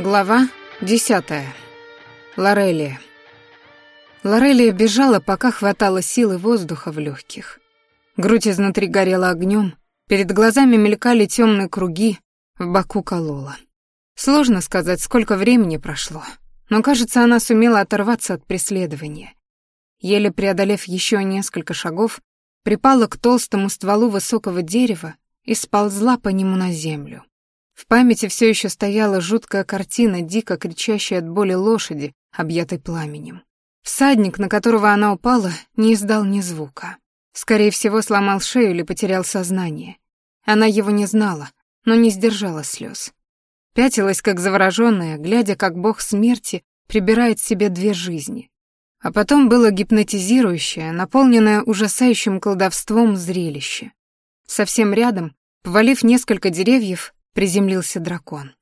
Глава десятая. Лорелия. Лорелия бежала, пока хватало силы воздуха в легких. Грудь изнутри горела огнем, перед глазами мелькали темные круги, в боку колола. Сложно сказать, сколько времени прошло, но, кажется, она сумела оторваться от преследования. Еле преодолев еще несколько шагов, припала к толстому стволу высокого дерева и сползла по нему на землю. В памяти все еще стояла жуткая картина, дико кричащей от боли лошади, объятой пламенем. Всадник, на которого она упала, не издал ни звука. Скорее всего, сломал шею или потерял сознание. Она его не знала, но не сдержала слез. Пятилась, как завороженная, глядя, как бог смерти прибирает себе две жизни. А потом было гипнотизирующее, наполненное ужасающим колдовством зрелище. Совсем рядом, повалив несколько деревьев, приземлился дракон.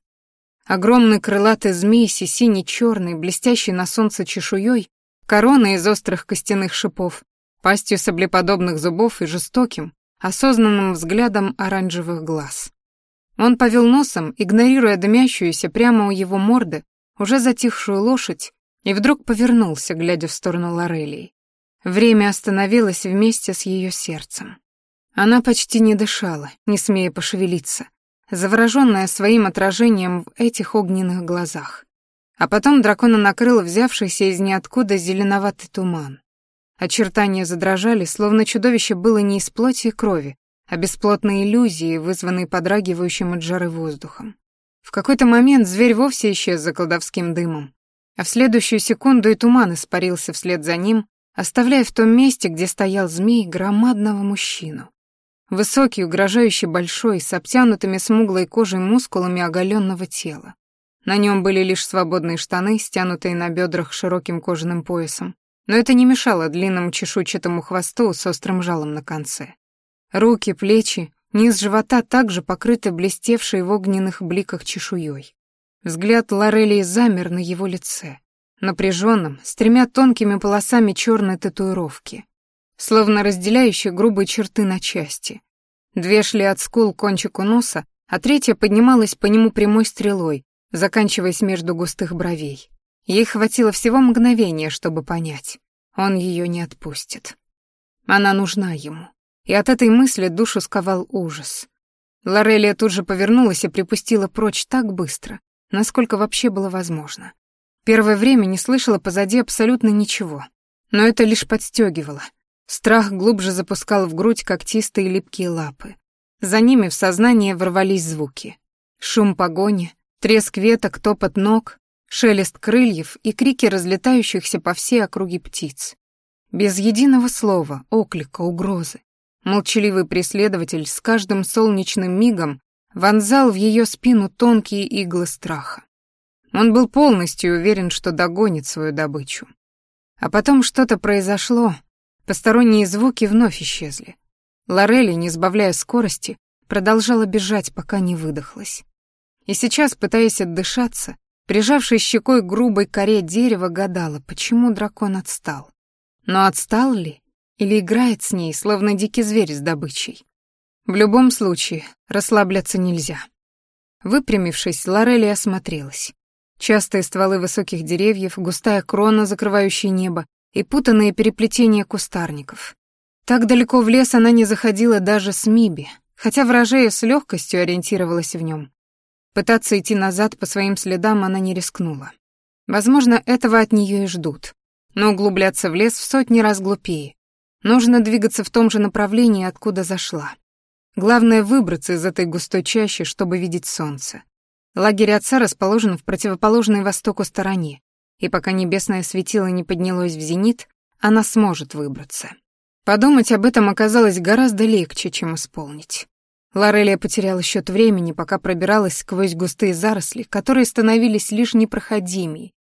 Огромный крылатый змей с сине-черной, блестящей на солнце чешуей, короной из острых костяных шипов, пастью саблеподобных зубов и жестоким, осознанным взглядом оранжевых глаз. Он повел носом, игнорируя дымящуюся прямо у его морды, уже затихшую лошадь, и вдруг повернулся, глядя в сторону Лорелии. Время остановилось вместе с ее сердцем. Она почти не дышала, не смея пошевелиться, завороженная своим отражением в этих огненных глазах. А потом дракона накрыл взявшийся из ниоткуда зеленоватый туман. Очертания задрожали, словно чудовище было не из плоти и крови, а бесплотной иллюзии, вызванной подрагивающим от жары воздухом. В какой-то момент зверь вовсе исчез за колдовским дымом, а в следующую секунду и туман испарился вслед за ним, оставляя в том месте, где стоял змей, громадного мужчину. Высокий, угрожающий большой, с обтянутыми смуглой кожей мускулами оголенного тела. На нем были лишь свободные штаны, стянутые на бедрах широким кожаным поясом, но это не мешало длинному чешуйчатому хвосту с острым жалом на конце. Руки, плечи, низ живота также покрыты блестевшей в огненных бликах чешуей. Взгляд Лорелии замер на его лице, напряженном, с тремя тонкими полосами черной татуировки словно разделяющие грубые черты на части. Две шли от скул к кончику носа, а третья поднималась по нему прямой стрелой, заканчиваясь между густых бровей. Ей хватило всего мгновения, чтобы понять. Он ее не отпустит. Она нужна ему. И от этой мысли душу сковал ужас. Лорелия тут же повернулась и припустила прочь так быстро, насколько вообще было возможно. Первое время не слышала позади абсолютно ничего, но это лишь подстегивало — Страх глубже запускал в грудь когтистые липкие лапы. За ними в сознание ворвались звуки. Шум погони, треск веток, топот ног, шелест крыльев и крики разлетающихся по всей округе птиц. Без единого слова, оклика, угрозы. Молчаливый преследователь с каждым солнечным мигом вонзал в ее спину тонкие иглы страха. Он был полностью уверен, что догонит свою добычу. А потом что-то произошло, Посторонние звуки вновь исчезли. Лорелли, не сбавляя скорости, продолжала бежать, пока не выдохлась. И сейчас, пытаясь отдышаться, прижавшись щекой к грубой коре дерева, гадала, почему дракон отстал. Но отстал ли? Или играет с ней, словно дикий зверь с добычей? В любом случае, расслабляться нельзя. Выпрямившись, Лорелли осмотрелась. Частые стволы высоких деревьев, густая крона, закрывающая небо, и путанные переплетения кустарников. Так далеко в лес она не заходила даже с Миби, хотя вражея с легкостью ориентировалась в нем. Пытаться идти назад по своим следам она не рискнула. Возможно, этого от нее и ждут. Но углубляться в лес в сотни раз глупее. Нужно двигаться в том же направлении, откуда зашла. Главное — выбраться из этой густой чащи, чтобы видеть солнце. Лагерь отца расположен в противоположной востоку стороне, и пока небесное светило не поднялось в зенит, она сможет выбраться. Подумать об этом оказалось гораздо легче, чем исполнить. Лорелия потеряла счет времени, пока пробиралась сквозь густые заросли, которые становились лишь непроходимей.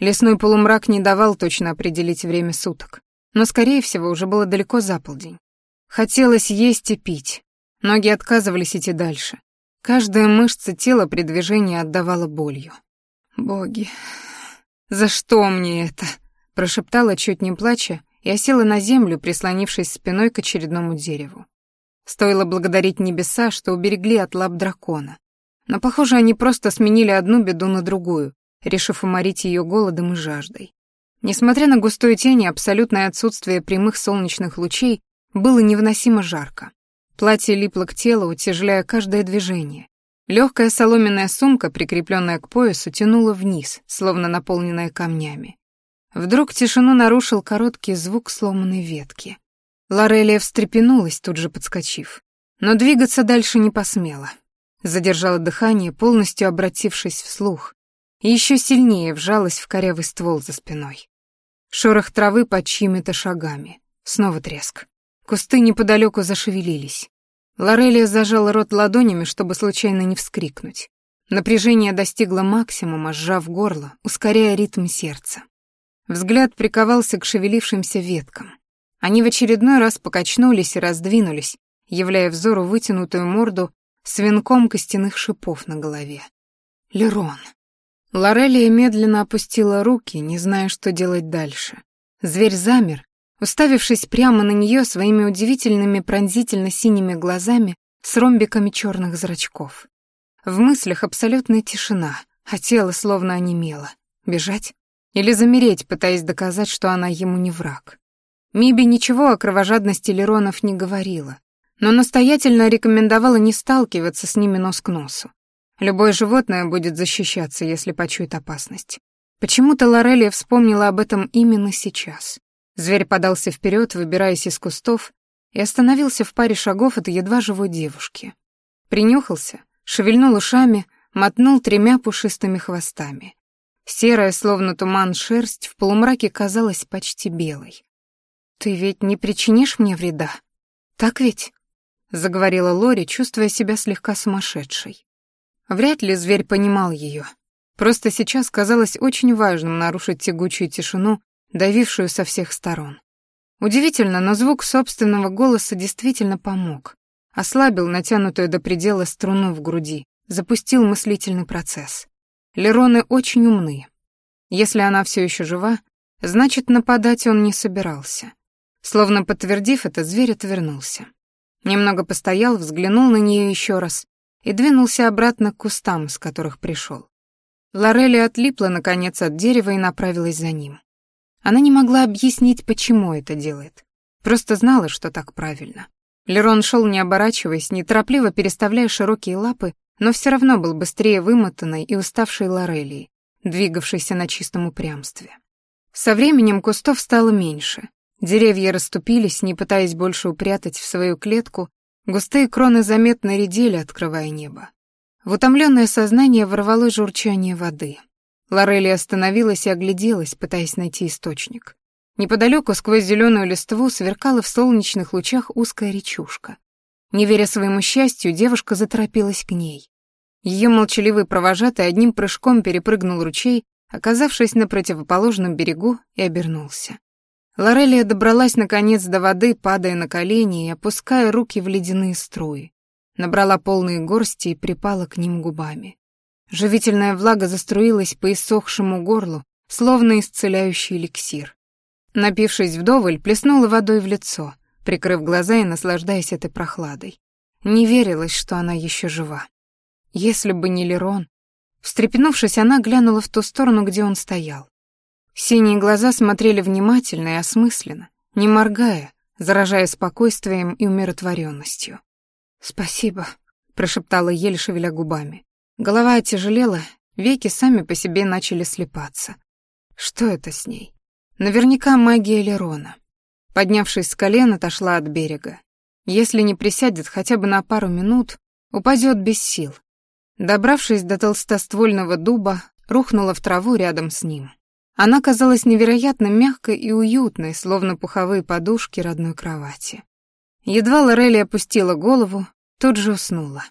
Лесной полумрак не давал точно определить время суток, но, скорее всего, уже было далеко за полдень. Хотелось есть и пить. Ноги отказывались идти дальше. Каждая мышца тела при движении отдавала болью. Боги, «За что мне это?» — прошептала, чуть не плача, и осела на землю, прислонившись спиной к очередному дереву. Стоило благодарить небеса, что уберегли от лап дракона. Но, похоже, они просто сменили одну беду на другую, решив уморить ее голодом и жаждой. Несмотря на густую тень и абсолютное отсутствие прямых солнечных лучей, было невыносимо жарко. Платье липло к телу, утяжеляя каждое движение. Легкая соломенная сумка, прикрепленная к поясу, тянула вниз, словно наполненная камнями. Вдруг тишину нарушил короткий звук сломанной ветки. Лорелия встрепенулась, тут же подскочив. Но двигаться дальше не посмела. Задержала дыхание, полностью обратившись вслух, и еще сильнее вжалась в корявый ствол за спиной. Шорох травы под чьими-то шагами. Снова треск. Кусты неподалеку зашевелились. Лорелия зажала рот ладонями, чтобы случайно не вскрикнуть. Напряжение достигло максимума, сжав горло, ускоряя ритм сердца. Взгляд приковался к шевелившимся веткам. Они в очередной раз покачнулись и раздвинулись, являя взору вытянутую морду с венком костяных шипов на голове. Лерон. Лорелия медленно опустила руки, не зная, что делать дальше. Зверь замер, уставившись прямо на нее своими удивительными пронзительно-синими глазами с ромбиками черных зрачков. В мыслях абсолютная тишина, а тело словно онемело. Бежать? Или замереть, пытаясь доказать, что она ему не враг? Миби ничего о кровожадности Леронов не говорила, но настоятельно рекомендовала не сталкиваться с ними нос к носу. Любое животное будет защищаться, если почует опасность. Почему-то Лорелия вспомнила об этом именно сейчас. Зверь подался вперед, выбираясь из кустов, и остановился в паре шагов от едва живой девушки. Принюхался, шевельнул ушами, мотнул тремя пушистыми хвостами. Серая, словно туман, шерсть в полумраке казалась почти белой. «Ты ведь не причинишь мне вреда? Так ведь?» — заговорила Лори, чувствуя себя слегка сумасшедшей. Вряд ли зверь понимал ее. Просто сейчас казалось очень важным нарушить тягучую тишину давившую со всех сторон. Удивительно, но звук собственного голоса действительно помог. Ослабил натянутую до предела струну в груди, запустил мыслительный процесс. Лероны очень умны. Если она все еще жива, значит, нападать он не собирался. Словно подтвердив это, зверь отвернулся. Немного постоял, взглянул на нее еще раз и двинулся обратно к кустам, с которых пришел. Лорелли отлипла, наконец, от дерева и направилась за ним. Она не могла объяснить, почему это делает. Просто знала, что так правильно. Лерон шел, не оборачиваясь, неторопливо переставляя широкие лапы, но все равно был быстрее вымотанной и уставшей Лорелии, двигавшейся на чистом упрямстве. Со временем кустов стало меньше. Деревья расступились, не пытаясь больше упрятать в свою клетку, густые кроны заметно редели, открывая небо. В утомленное сознание ворвалось журчание воды. Лорелли остановилась и огляделась, пытаясь найти источник. Неподалеку сквозь зеленую листву сверкала в солнечных лучах узкая речушка. Не веря своему счастью, девушка заторопилась к ней. Ее молчаливый провожатый одним прыжком перепрыгнул ручей, оказавшись на противоположном берегу, и обернулся. Лорелия добралась наконец до воды, падая на колени и опуская руки в ледяные струи. Набрала полные горсти и припала к ним губами. Живительная влага заструилась по иссохшему горлу, словно исцеляющий эликсир. Напившись вдоволь, плеснула водой в лицо, прикрыв глаза и наслаждаясь этой прохладой. Не верилось, что она еще жива. Если бы не Лерон... Встрепенувшись, она глянула в ту сторону, где он стоял. Синие глаза смотрели внимательно и осмысленно, не моргая, заражая спокойствием и умиротворенностью. «Спасибо», — прошептала еле шевеля губами. Голова отяжелела, веки сами по себе начали слепаться. Что это с ней? Наверняка магия Лерона. Поднявшись с колен, отошла от берега. Если не присядет хотя бы на пару минут, упадет без сил. Добравшись до толстоствольного дуба, рухнула в траву рядом с ним. Она казалась невероятно мягкой и уютной, словно пуховые подушки родной кровати. Едва Лорелли опустила голову, тут же уснула.